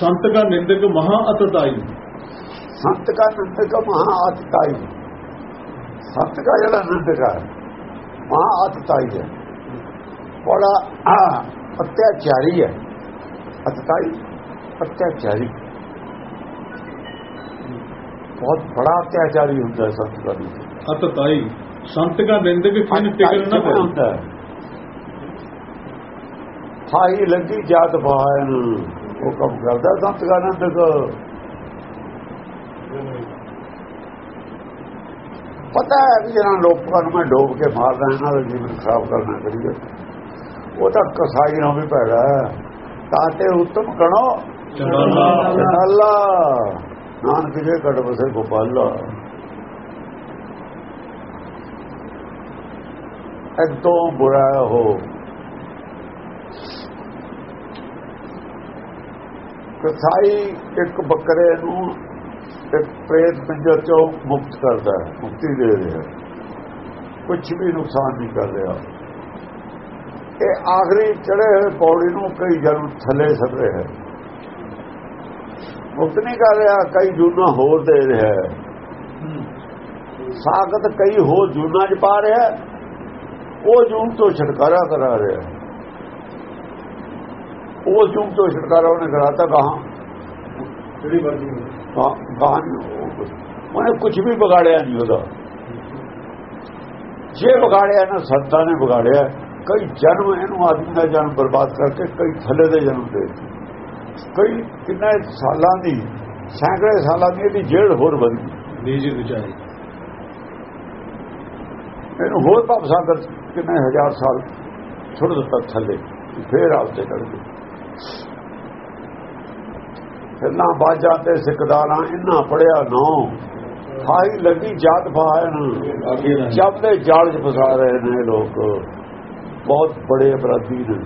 ਸੰਤ ਕਾ ਨਿੰਦਕ ਮਹਾ ਅਤਤਾਈ। ਸੰਤ ਕਾ ਨਿੰਦਕ ਮਹਾ ਅਤਤਾਈ। ਸੰਤ ਕਾ ਜਿਹੜਾ ਨਿੰਦਕ ਹੈ ਮਹਾ ਅਤਤਾਈ ਹੈ। ਬੜਾ ਅਤਿਆਚਾਰੀ ਹੈ। ਅਤਤਾਈ ਅਤਿਆਚਾਰੀ। ਬਹੁਤ ਬੜਾ ਅਤਿਆਚਾਰੀ ਹੁੰਦਾ ਸੰਤ ਦਾ। ਵੀ ਅਤਤਾਈ। ਸੰਤ ਕਾ ਨਿੰਦਕ ਕਿਨ ਟਿਕਣ ਨਾ ਹੁੰਦਾ ਹਾਈ ਲੱਗੀ ਜਾਤ ਬਾਹਨ। ਉਹ ਕੰਮ ਕਰਦਾ ਸੰਤ ਦਾ ਨਿੰਦਕ ਪਤਾ ਹੈ ਵੀ ਜਿਹਨਾਂ ਲੋਕਾਂ ਨੂੰ ਮੈਂ ਡੋਬ ਕੇ ਮਾਰਦਾ ਇਹਨਾਂ ਦਾ ਜੀਵਨ ਖਰਾਬ ਕਰਨਾ ਕਰੀਏ। ਉਹ ਤਾਂ ਕਸਾਈ ਨੂੰ ਵੀ ਪੈੜਾ ਤਾਂ ਤੇ ਉਤਮ ਕਣੋ। ਅੱਲਾ ਨਾਨਕ ਜੇ ਕੜ ਬਸੇ ਗੋਪਾਲਾ। ਐਦੋਂ ਬੁਰਾ ਹੋ। ਕਥਾਈ ਇੱਕ ਬੱਕਰੇ ਨੂੰ ਇੱਕ ਪ੍ਰੇਤ ਪਿੰਜਰ ਚੋਂ ਮੁਕਤ ਕਰਦਾ ਹੈ, ਮੁਕਤੀ ਦੇ ਰਿਹਾ ਕੁਝ ਵੀ ਨੁਕਸਾਨ ਨਹੀਂ ਕਰ ਰਿਹਾ। ਇਹ ਆਖਰੀ ਚੜੇ ਹੋਏ ਪੌੜੀ ਨੂੰ ਕਈ ਜਨਮ ਥੱਲੇ ਸੱਟ ਰਿਹਾ ਹੈ। ਮੁਕਤ ਨਹੀਂ ਕਰ ਰਿਹਾ, ਕਈ ਜੂਨਾ ਹੋਰ ਦੇ ਰਿਹਾ ਹੈ। ਸਾਖਤ ਕਈ ਹੋਰ ਜੂਨਾ ਚ ਪਾ ਰਿਹਾ ਉਹ ਜੂਨ ਤੋਂ ਛੁਟਕਾਰਾ ਕਰਾ ਰਿਹਾ ਹੈ। ਉਹ ਜੂਨ ਤੋਂ ਛਟਕਾਰਾ ਉਹਨੇ ਕਰਾਤਾ ਗਾਹਾਂ। ਜਿਹੜੀ ਮਰਜ਼ੀ ਗਾਹਾਂ ਗਾਹਾਂ ਉਹਨੇ ਕੁਝ ਵੀ ਵਿਗਾੜਿਆ ਨਹੀਂ ਉਹਦਾ। ਜੇ ਵਿਗਾੜਿਆ ਨਾ ਸੰਤਾਂ ਨੇ ਵਿਗਾੜਿਆ। ਕਈ ਜਨਮ ਇਹਨੂੰ ਆਦਮੀ ਦਾ ਜਨਮ ਬਰਬਾਦ ਕਰਕੇ ਕਈ ਥੱਲੇ ਦੇ ਜਨਮ ਦੇ ਕਈ ਕਿੰਨੇ ਸਾਲਾਂ ਦੀ ਸੈਂਕੜੇ ਸਾਲਾਂ ਦੀ ਇਹਦੀ ਜੇਲ੍ਹ ਹੋਰ ਵਧੀ ਨੀਜ ਵਿਚਾਰੀ। ਇਹਨੂੰ ਹੋਰ ਭਵ ਸਾਗਰ ਕਿੰਨੇ ਹਜ਼ਾਰ ਸਾਲ ਛੁੱਟ ਦਿੱਤਾ ਥੱਲੇ ਫੇਰ ਆਪਤੇ ਚੜ ਫਿਰਨਾ ਬਾਜਾਂ ਤੇ ਸਿੱਕਦਾਰਾਂ ਇੰਨਾ ਪੜਿਆ ਨੋ। ਖਾਈ ਲੱਗੀ ਜਾਤ ਫਾਇਨ ਅੱਗੇ ਨਾ। ਜਬ ਦੇ ਜਾਲ 'ਚ ਫਸਾ ਰਹੇ ਨੇ ਲੋਕ। ਬਹੁਤ ਬੜੇ ਅਪਰਾਧੀ ਨੇ।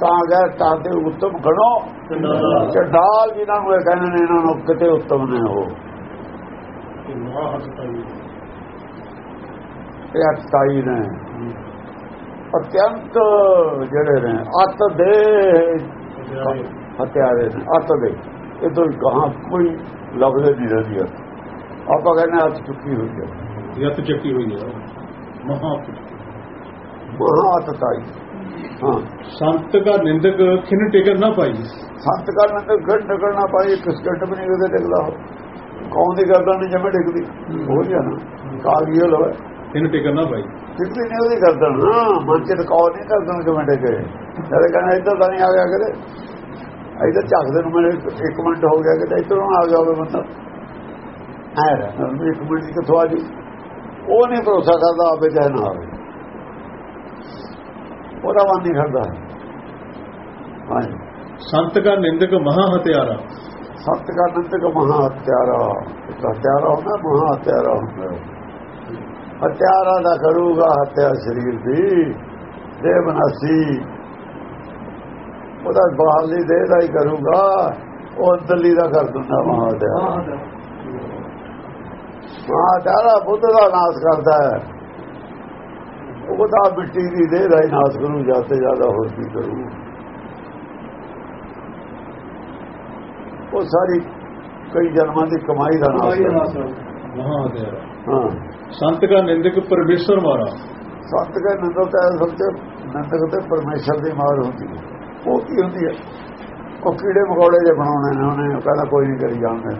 ਤਾਂ ਗਏ ਤਾਂ ਤੇ ਉੱਤਮ ਗਣੋ। ਚੰਡਾਲਾ। ਜਿਨ੍ਹਾਂ ਨੂੰ ਕਹਿੰਦੇ ਨੇ ਇਹਨਾਂ ਨੂੰ ਕਿਤੇ ਉੱਤਮ ਨੇ ਅਤਤਾਈ ਇਹ ਅਟਾਈ ਨੇ। ਅਤਿਅੰਤ ਜਿਹੜੇ ਨੇ ਅਤ ਦੇ। ਹਤਿਆਰੇ ਨੇ ਅਤ ਦੇ। ਇਹ ਤੋਂ ਕਹਾਂ ਕੋਈ ਲਫ਼ਜ਼ ਨਹੀਂ ਰਹੀ ਆਪਾਂ ਕਹਿੰਦੇ ਅਤ ਚੁੱਕੀ ਹੋਈ ਹੈ। ਯਤ ਚੱਕੀ ਹੋਈ ਹੈ। ਮਹਾ ਮਹਾ ਅਤਤਾਈ ਹਾਂ। ਸੰਤ ਕਾ ਨਿੰਦਕ ਖਿਨ ਟਿਕਣ ਨਾ ਪਾਈ। ਸੰਤ ਕਰਨ ਤੇ ਘਟ ਨਿਕਲਣਾ ਪਾਈ ਕਿਸ ਘਟ ਵੀ ਨਹੀਂ ਉਹਦੇ ਟਿਕਦਾ। ਕੌਣ ਦੀ ਕਰਦਾ ਨਹੀਂ ਜਮੇ ਟਿਕਦੀ। ਹੋ। ਨਾ। ਕਾਗੀਓ ਲਵੇ ਖਿਨ ਟਿਕਣ ਨਾ ਪਾਈ ਟਿਕਦੀ ਨਹੀਂ ਉਹਦੀ ਕਰਦਾ ਹਾਂ ਮਨ ਚ ਕੌਣ ਨਹੀਂ ਕਰਦਾ ਜਮੇ ਟਿਕੇ ਜਦ ਕਹਿੰਦਾ ਇੱਧਰ ਤਾਂ ਨਹੀਂ ਆ ਗਿਆ ਕਦੇ ਇੱਧਰ ਝੱਕਦੇ ਨੂੰ ਮੈਨੂੰ ਇੱਕ- ਮਿੰਟ ਹੋ ਗਿਆ ਕਿ ਇੱਧਰੋਂ ਆ ਗਿਆ ਹੋਵੇ ਐ ਰਹਿ ਇੱਕ ਮਿੰਟ ਦੀ ਕਿਥੋਂ ਆ ਜੀ? ਉਹ ਨਹੀਂ ਭਰੋਸਾ ਕਰਦਾ ਆਪੇ ਚਾਹੇ ਨਾ ਆਵੇ ਉਹਦਾ ਮਨ ਨਹੀਂ ਕਰਦਾ ਹਾਂਜੀ ਸੰਤ ਕਾ ਨਿੰਦਕ ਮਹਾ ਹਤਿਆਰਾ। ਸਤ ਨੰਦਕ ਮਹਾ ਹਤਿਆਰਾ। ਹਤਿਆਰਾ ਹੁੰਦਾ ਮਹਾ ਹਤਿਆਰਾ ਹੁੰਦਾ। ਹਤਿਆਰਾ ਦਾ ਕਰੂਗਾ ਹਤਿਆ ਸਰੀਰ ਦੀ ਦੇ ਬਨਾਸੀ ਉਹਦਾ ਬਾਹਰਲੀ ਦੇਹ ਦਾ ਹੀ ਕਰੂਗਾ। ਉਹ ਅੰਦਰਲੀ ਦਾ ਕਰ ਦਿੰਦਾ ਮਹਾ ਹਤਿਆਰਾ ਮਹਾ ਹਤਿਆਰਾ ਬੁੱਧ ਦਾ ਨਾਸ਼ ਕਰਦਾ ਹੈ। ਉਹਦਾ ਮਿੱਟੀ ਦੀ ਦੇਹ ਦਾ ਹੀ ਨਾਸ਼ ਕਰੂ ਜਾਤੇ ਜ਼ਿਆਦਾ ਹੋਰ ਕੀ ਕਰੂ। ਉਹ ਸਾਰੀ ਕਈ ਜਨਮਾਂ ਦੀ ਕਮਾਈ ਦਾ ਨਾਸ਼ ਕਰਦਾ। ਮਹਾ ਹਤਿਆਰਾ ਹਾਂ। ਸੰਤ ਕਾ ਨਿੰਦਕ ਪਰਮੇਸ਼ਰ ਮਾਰਾ। ਸਤ ਕੇ ਨੰਦਕ ਤੇ ਅਸਲ ਤੇ ਨੰਦਕ ਤੇ ਪਰਮੇਸ਼ਰ ਦੀ ਮਾਰ ਹੁੰਦੀ ਹੈ। ਉਹ ਕੀ ਹੁੰਦੀ ਹੈ? ਉਹ ਕੀੜੇ ਮਕੌੜੇ ਜੇ ਬਣਾਉਣੇ ਨੇ ਉਹਨੇ ਉਹ ਕਹਿੰਦਾ ਕੋਈ ਨਹੀਂ ਕਰੀ ਜਾਂਦੇ।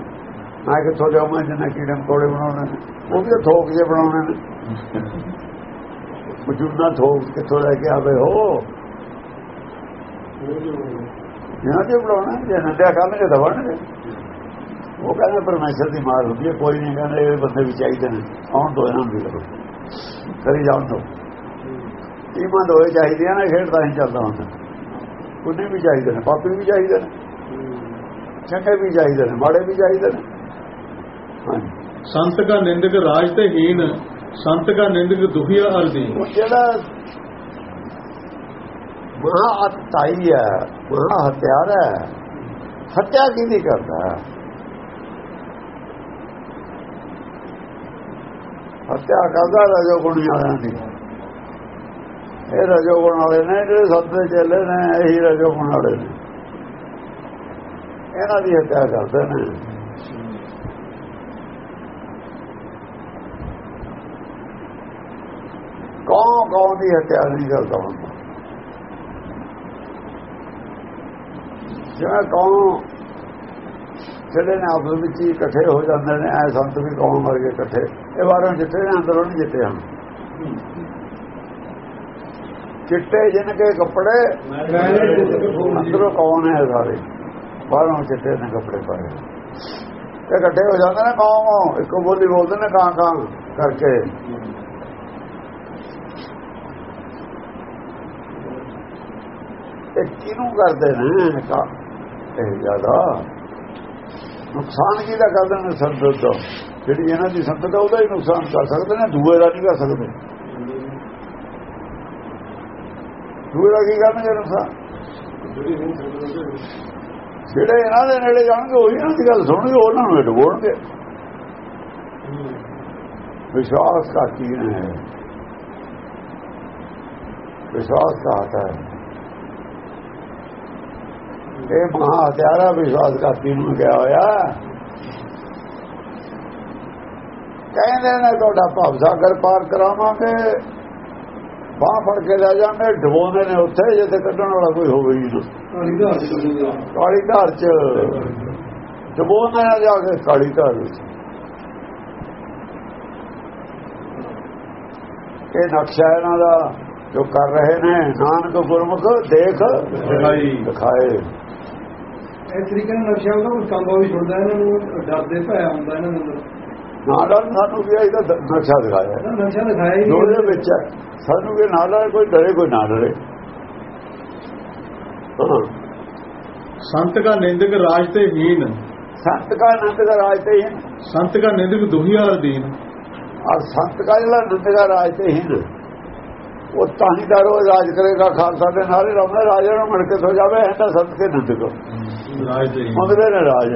ਮੈਂ ਕਿੱਥੋਂ ਜਾਵਾਂ ਜਿੰਨੇ ਕੀੜੇ ਮਕੌੜੇ ਬਣਾਉਣੇ ਨੇ? ਉਹ ਵੀ ਥੋਕ ਜੇ ਬਣਾਉਣੇ ਨੇ। ਮਜੂਨਾ ਥੋਕ ਕਿੱਥੋਂ ਲੈ ਕੇ ਆਵੇ ਹੋ ਇਹਨਾਂ ਦੇ ਬਣਾਉਣਾ ਜੇ ਨੰਦਿਆ ਕਰਨਗੇ ਤਾਂ ਬਣਨਗੇ। ਉਹ ਕਹਿੰਦੇ ਪਰਮੇਸ਼ਰ ਦੀ ਮਾਰ ਹੁੰਦੀ ਹੈ ਕੋਈ ਨਹੀਂ ਕਹਿੰਦੇ ਇਹ ਬੰਦੇ ਵੀ ਚਾਹੀਦੇ ਨੇ। ਆਉਣ ਦੋ ਇਹਨਾਂ ਵੀ ਕਰੋ। ਕਰੀ ਜਾਣ ਦੋ। ਟੀਮਾਂ ਦੋਏ ਚਾਹੀਦੀਆਂ ਨੇ ਖੇਡ ਤਾਂ ਹੀ ਚੱਲਦਾ ਹੁੰਦਾ। ਉਹਨੇ ਵੀ ਚਾਹੀਦੇ ਨੇ ਪਾਪੀ ਵੀ ਚਾਹੀਦੇ ਨੇ। ਚੰਗੇ ਵੀ ਚਾਹੀਦੇ ਨੇ ਮਾੜੇ ਵੀ ਚਾਹੀਦੇ ਨੇ। ਸੰਤ ਕਾ ਨਿੰਦਕ ਰਾਜ ਤੇ ਹੀਨ ਸੰਤ ਕਾ ਨਿੰਦਕ ਦੁਖੀਆ ਅਰਦੀ ਜਿਹੜਾ ਮਹਾ ਅਤਾਈ ਹੈ ਮਹਾ ਹਤਿਆਰ ਹੈ ਹੱਤਿਆ ਕੀ ਨਹੀਂ ਕਰਦਾ? ਹੱਤਿਆ ਕਰਦਾ ਰਜੋ ਗੁਣੀ ਵਾਲਿਆਂ ਦੀ। ਇਹ ਰਜੋ ਗੁਣ ਵਾਲੇ ਨੇ, ਜਿਹੜੇ ਸੱਤੇ ਚੱਲੇ ਨੇ, ਇਹੀ ਰਜੋ ਗੁਣ ਵਾਲੇ ਨੇ। ਇਹਨਾਂ ਦੀ ਹੱਤਿਆ ਕਰਦੇ ਨੇ। ਕੌਣ ਕੌਣ ਦੀ ਹੱਤਿਆ ਨਹੀਂ ਕਰਦਾ ਹੁੰਦਾ ਜਿਵੇਂ ਕੌਣ ਜਿਹੜੇ ਨੇ ਆਪਸ ਵਿੱਚ ਹੀ ਇਕੱਠੇ ਹੋ ਜਾਂਦੇ ਨੇ, ਐ ਸੰਤ ਵੀ ਕੌਣ ਵਰਗੇ ਇਕੱਠੇ। ਇਹ ਬਾਰਾਂ ਜਿੱਤੇ ਨੇ, ਅੰਦਰੋਂ ਨਹੀਂ ਜਿੱਤੇ ਹਨ। ਚਿੱਟੇ ਜਿਨ ਕੇ ਕੱਪੜੇ, ਅੰਦਰੋਂ ਕੌਣ ਹੈ ਸਾਰੇ? ਬਾਹਰੋਂ ਚਿੱਟੇ ਨੇ ਕੱਪੜੇ ਪਾਏ। ਇਹ ਇਕੱਠੇ ਹੋ ਜਾਂਦੇ ਨੇ ਕੌਣ ਇੱਕੋ ਬੋਲੀ ਬੋਲਦੇ ਨੇ ਕਾਂ ਕਾਂ ਕਰਕੇ। ਇਹ ਕਿਹਨੂੰ ਕਰਦੇ ਨੇ? ਕਾ ਇਹ ਜ਼ਿਆਦਾ ਨੁਕਸਾਨ ਕੀ ਦਾ ਕਰਦੇ ਨੇ ਸੰਤਤ ਦਾ ਜਿਹੜੀ ਇਹਨਾਂ ਦੀ ਸੰਤਤ ਆ, ਉਹਦਾ ਹੀ ਨੁਕਸਾਨ ਕਰ ਸਕਦੇ ਨੇ, ਦੂਏ ਦਾ ਨਹੀਂ ਕਰ ਸਕਦੇ। ਦੂਏ ਦਾ ਕੀ ਕਰਨਗੇ ਨੁਕਸਾਨ? ਜਿਹੜੇ ਇਹਨਾਂ ਦੇ ਨੇੜੇ ਜਾਣਗੇ, ਉਹੀ ਇਹਨਾਂ ਦੀ ਗੱਲ ਸੁਣਨਗੇ, ਉਹਨਾਂ ਨੂੰ ਡਬੋਣਗੇ ਵਿਸ਼ਵਾਸ ਦਾ ਕੀ ਹੈ ਵਿਸ਼ਵਾਸ ਦਾ ਹੱਥ ਹੈ। ਇਹ ਮਹਾ ਹਥਿਆਰਾ ਵਿਸ਼ਵਾਸ ਘਾਤੀ ਨੂੰ ਗਿਆ ਹੋਇਆ। ਕਹਿੰਦੇ ਨੇ ਤੁਹਾਡਾ ਭਵ ਸਾਗਰ ਪਾਰ ਕਰਾਵਾਂਗੇ। ਬਾਹ ਫੜ ਕੇ ਲੈ ਜਾਂਦੇ ਡਬੋਨੇ ਨੇ ਉੱਥੇ ਜਿੱਥੇ ਕੱਢਣ ਵਾਲਾ ਕੋਈ ਹੋਵੇ ਹੀ ਨਾ ਕਾਲੀ ਧਾਰ ਚ। ਡਬੋਨੇ ਨਾਲ ਜਾ ਕੇ ਕਾਲੀ ਧਾਰ ਵਿੱਚ। ਇਹ ਨਕਸ਼ਾ ਇਹਨਾਂ ਦਾ ਜੋ ਕਰ ਰਹੇ ਨੇ। ਨਾਨਕ ਗੁਰਮੁਖ ਦੇਖ ਦਿਖਾਈ। ਦਿਖਾਏ। ਇਸ ਤਰੀਕੇ ਨਾਲ ਨਸ਼ਾ ਉਹਦਾ ਕੋਈ ਕੰਮ ਵੀ ਛੁੱਟਦਾ ਇਹਨਾਂ ਨੂੰ ਡਰਦੇ ਭੈ ਹੁੰਦਾ ਇਹਨਾਂ ਨੂੰ। ਨਾਲਾਂ ਸਾਨੂੰ ਵੀ ਇਹਦਾ ਨਕਸ਼ਾ ਦਿਖਾਇਆ। ਨਕਸ਼ਾ ਦਿਖਾਇਆ ਹੀ ਉਹਦੇ ਵਿੱਚ ਸਾਨੂੰ ਵੀ ਨਾਲਾਂ ਕੋਈ ਡਰੇ ਕੋਈ ਨਾ ਡਰੇ। ਸੰਤ ਦਾ ਨਿੰਦਕ ਰਾਜ ਤੇ ਹੀਨ। ਸੰਤ ਦਾ ਆਨੰਦ ਦਾ ਰਾਜ ਤੇ ਹੀਨ। ਸੰਤ ਦਾ ਨਿੰਦਕ ਦੁਹੀਆ ਅਧੀਨ ਔਰ ਸੰਤ ਦਾ ਜਿਹੜਾ ਨਿੰਦਕ ਦਾ ਰਾਜ ਤੇ ਹੀਨ ਉਹ ਤਾਂ ਹੀ ਤਾਂ ਰੋਜ਼ ਰਾਜ ਕਰੇਗਾ ਖਾਲਸਾ ਦੇ ਨਾਲ ਹੀ। ਰਾਮਣਾ ਰਾਜਾ ਨੂੰ ਮੜ ਕੇ ਸੋ ਜਾਵੇ ਇਹ ਤਾਂ ਸੰਤ ਦੇ ਨਿੰਦਕ। ਮੰਗਦੇ ਨੇ। ਰਾਜ।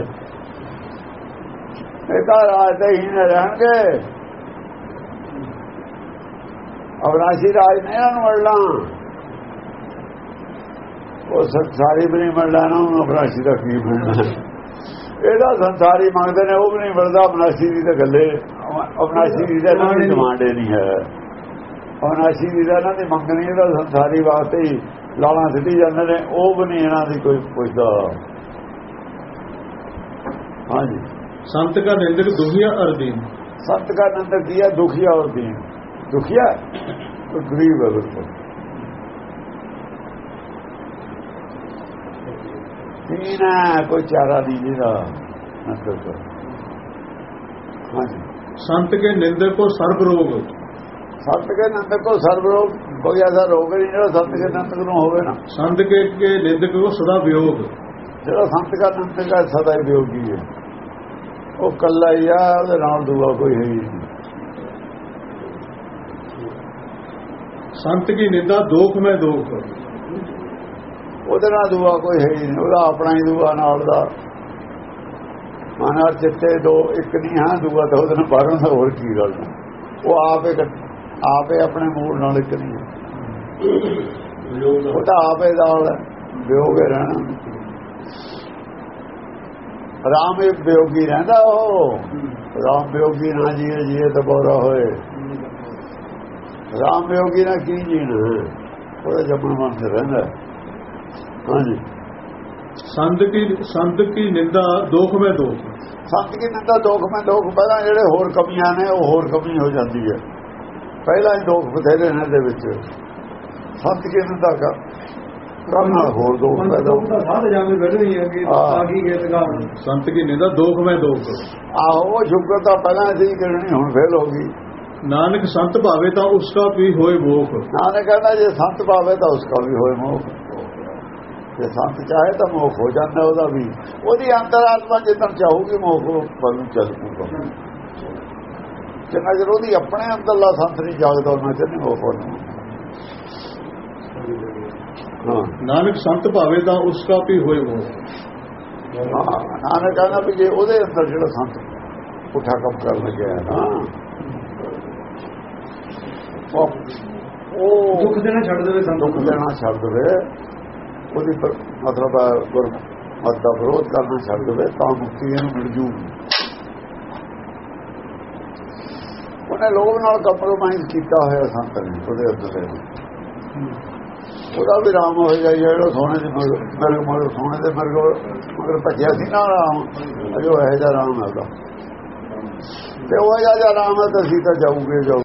ਇਹ ਤਾਂ ਰਾਜ ਤੇ ਹੀ ਨੇ ਰਹਿਣਗੇ। ਅਵਨਾਸ਼ੀ ਰਾਜ ਨੇ ਇਹਨਾਂ ਨੂੰ ਮਿਲਣਾ ਉਹ ਸੰਸਾਰੀ ਵੀ ਨਹੀਂ ਮਿਲਣਾ ਇਹਨਾਂ ਨੂੰ ਅਵਨਾਸ਼ੀ ਦਾ ਕੀ ਮਿਲਣਾ? ਇਹਦਾ ਸੰਸਾਰੀ ਮੰਗਦੇ ਨੇ, ਉਹ ਵੀ ਨਹੀਂ ਮਿਲਦਾ, ਅਵਨਾਸ਼ੀ ਦੀ ਤਾਂ ਗੱਲੇ। ਅਵਨਾਸ਼ੀ ਦੀ ਤਾਂ ਇਹਨਾਂ ਦੀ ਡਿਮਾਂਡ ਹੀ ਨਹੀਂ ਹੈ। ਅਵਨਾਸ਼ੀ ਦੀ ਤਾਂ ਇਹਨਾਂ ਦੀ ਮੰਗਣੀ ਇਹਦਾ ਸੰਸਾਰੀ ਵਾਸਤੇ ਹੀ ਲਾਲਾਂ ਸਿੱਟੀ ਜਾਂਦੇ ਨੇ, ਉਹ ਵੀ ਨਹੀਂ ਇਹਨਾਂ ਦੀ ਕੋਈ ਪੁੱਛਦਾ। ਹਾਂਜੀ संत का निंदक दुखिया और दीन संत का निंदक दिया दुखिया और दीन दुखिया तो गरीब है बिल्कुल दीन है कोई चारा नहीं जीना मतलब हाँ जी संत के निंदक को सर्व रोग संत के निंदक को सर्व रोग कोई ऐसा रोग नहीं जो संत के निंदक न हो ना संत के, के निंदक को सदा वियोग ਜਿਹੜਾ ਸੰਤ ਕਰਨ ਚੰਗਾ ਸਦਾ ਹੀ ਵਿਯੋਗੀ ਹੈ। ਉਹ ਕੱਲਾ ਹੀ ਆ ਉਹਦੇ ਨਾਲ ਦੂਆ ਕੋਈ ਹੈ ਨਹੀਂ। ਸੰਤ ਕੀ ਨਿੰਦਾ ਦੋਖ ਮੈਂ ਦੋਖ। ਉਹਦੇ ਨਾਲ ਦੂਆ ਕੋਈ ਹੈ ਨਹੀਂ ਉਹਦਾ ਆਪਣਾ ਹੀ ਦੂਆ ਨਾਲ ਦਾ। ਮਾਨਾ ਚਿੱਤੇ ਦੋ ਇੱਕ ਨਹੀਂ ਹਾਂ ਦੂਆ ਤੇ ਉਹਦੇ ਨਾਲ ਬਾਹਰੋਂ ਦਾ ਹੋਰ ਕੀ ਗੱਲ ਉਹ ਆਪੇ ਆਪੇ ਆਪਣੇ ਮੂਲ ਨਾਲ ਇੱਕ ਨਹੀਂ ਉਹ ਤਾਂ ਆਪੇ ਨਾਲ ਵਿਯੋਗ ਰਹਿਣਾ। ਰਾਮ ਇਹ ਬਿਯੋਗੀ ਰਹਿੰਦਾ ਉਹ। ਰਾਮ ਬਿਯੋਗੀ ਨਾ ਜੀਏ ਜੀਏ ਤਾਂ ਹੋਏ। ਰਾਮ ਬਿਯੋਗੀ ਨਾ ਕੀ ਜੀਣਾ? ਉਹਦਾ ਜਪਣ ਮਨ ਤੇ ਰਹਿੰਦਾ। ਹਾਂਜੀ। ਸੰਤ ਕੀ ਸੰਤ ਕੀ ਨਿੰਦਾ ਦੋਖ ਮੈਂ ਦੋਖ। ਸੰਤ ਕੀ ਨਿੰਦਾ ਦੋਖ ਮੈਂ ਦੋਖ ਪਹਿਲਾਂ ਜਿਹੜੇ ਹੋਰ ਕਮੀਆਂ ਨੇ ਉਹ ਹੋਰ ਕਮੀ ਹੋ ਜਾਂਦੀ ਹੈ। ਪਹਿਲਾਂ ਹੀ ਦੋਖ ਬਥੇਰੇ ਨੇ ਦੇ ਵਿੱਚ। ਸੰਤ ਕੀ ਨਿੰਦਾ ਕਰ ਕੰਮ ਹੋਰ ਦੋ ਪੈਦਾ ਸਾਧ ਜਾਵੇ ਬੈਠੇ ਹੀ। ਹੈਗੇ ਆ ਕੀ ਗੇਤਗਾਰ ਸੰਤ ਕੀ ਨਿੰਦਾ ਦੋਖ ਮੈਂ ਦੋਖ ਆਹੋ ਸ਼ੁਕਰ ਤਾਂ ਪਹਿਲਾਂ ਸੀ ਕਰਨੀ ਹੁਣ ਫੇਲ ਹੋ ਗਈ। ਨਾਨਕ ਸੰਤ ਭਾਵੇ ਤਾਂ ਉਸਕਾ ਵੀ ਹੋਏ ਮੋਖ। ਨਾਨਕ ਕਹਿੰਦਾ ਜੇ ਸੰਤ ਭਾਵੇ ਤਾਂ ਉਸਕਾ ਵੀ ਹੋਏ ਮੋਖ। ਜੇ ਸੰਤ ਚਾਹੇ ਤਾਂ ਮੋਖ ਹੋ ਜਾਂਦਾ ਉਹਦਾ ਵੀ। ਉਹਦੀ ਅੰਤਰਾਤਮਾ ਜਿੱਦਾਂ ਚਾਹੂਗੀ ਮੋਖ ਨੂੰ ਚੱਲ ਪੂਗਾ ਜਿੰਨਾ ਜਰ ਆਪਣੇ ਅੰਦਰਲਾ ਸੰਤ ਨਹੀਂ ਜਾਗਦਾ ਉਹਨਾਂ ਚਿਰ ਨਹੀਂ ਮੋਖ ਹੋਣਾ ਨਾਨਕ ਸੰਤ ਭਾਵੇ ਤਾਂ ਉਸ ਦਾ ਵੀ ਹੋਏ ਮੋਹ। ਨਾਨਕ ਕਹਿੰਦਾ ਵੀ ਜੇ ਉਹਦੇ ਅੰਦਰ ਜਿਹੜਾ ਸੰਤ ਉਠਾ ਕੰਮ ਕਰਨ ਲੱਗਿਆ ਨਾ ਉਹ ਦੁੱਖ ਦੇਣਾ ਛੱਡ ਦੇਵੇ ਸੰਤ। ਦੁੱਖ ਦੇਣਾ ਛੱਡ ਦੇਵੇ। ਉਹਦੀ ਮਤਲਬ ਗੁਰ ਮਤ ਦਾ ਵਿਰੋਧ ਕਰਨਾ ਛੱਡ ਦੇਵੇ ਤਾਂ ਮੁਕਤੀ ਇਹਨੂੰ ਮਿਲ ਜੂ। ਉਹਨੇ ਲੋਕ ਨਾਲ ਕੰਪਰੋਮਾਈਜ਼ ਕੀਤਾ ਹੋਇਆ ਸੰਤ ਨੇ ਉਹਦੇ ਅੰਦਰ। ਉਹਦਾ ਵੀ ਰਾਮ ਹੋ ਜਾਈ ਜਿਹੜਾ ਸੋਨੇ ਦੇ ਮਰਗ ਮਰਗ ਸੋਨੇ ਦੇ ਮਰਗ ਮਗਰ ਭੱਜਿਆ ਸੀ ਨਾ ਰਾਮ। ਅਜੋ ਇਹ ਜਿਹਾ ਰਾਮ ਹੈ ਉਹਦਾ ਤੇ ਉਹ ਜਿਹਾ ਰਾਮ ਹੈ ਤਾਂ ਅਸੀਂ ਤਾਂ ਜਾਊਗੇ ਜਾਊ